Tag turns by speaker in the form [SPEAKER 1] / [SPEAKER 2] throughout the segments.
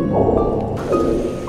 [SPEAKER 1] Thank you.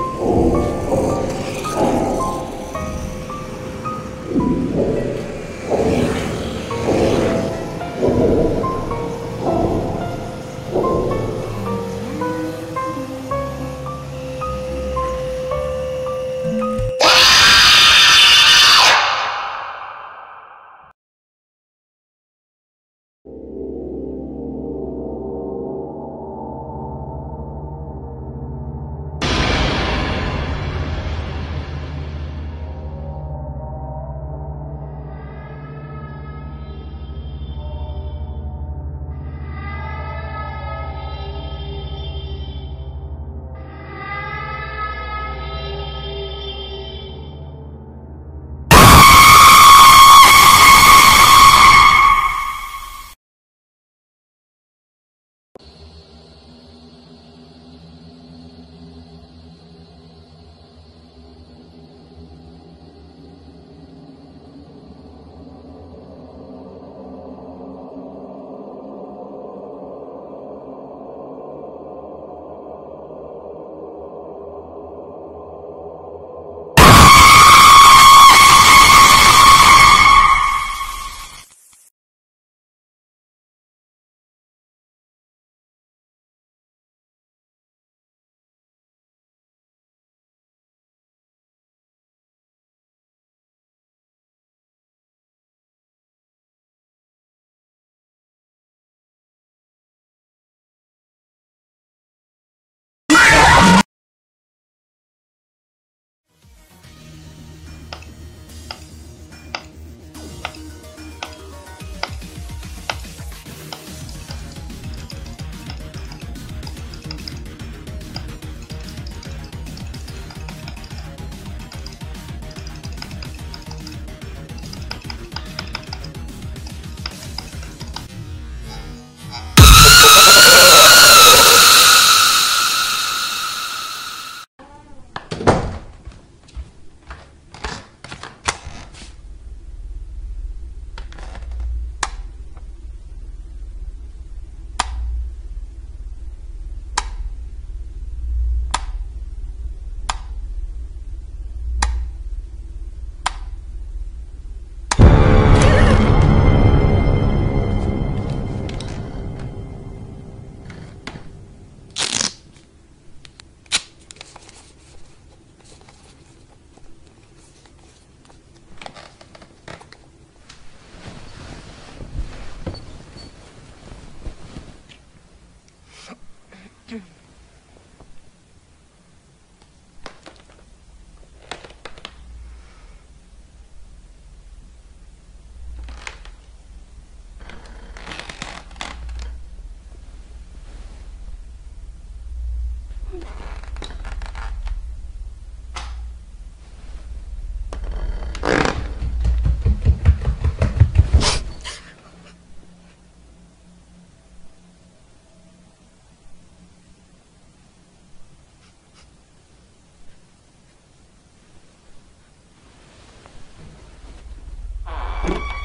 [SPEAKER 1] you.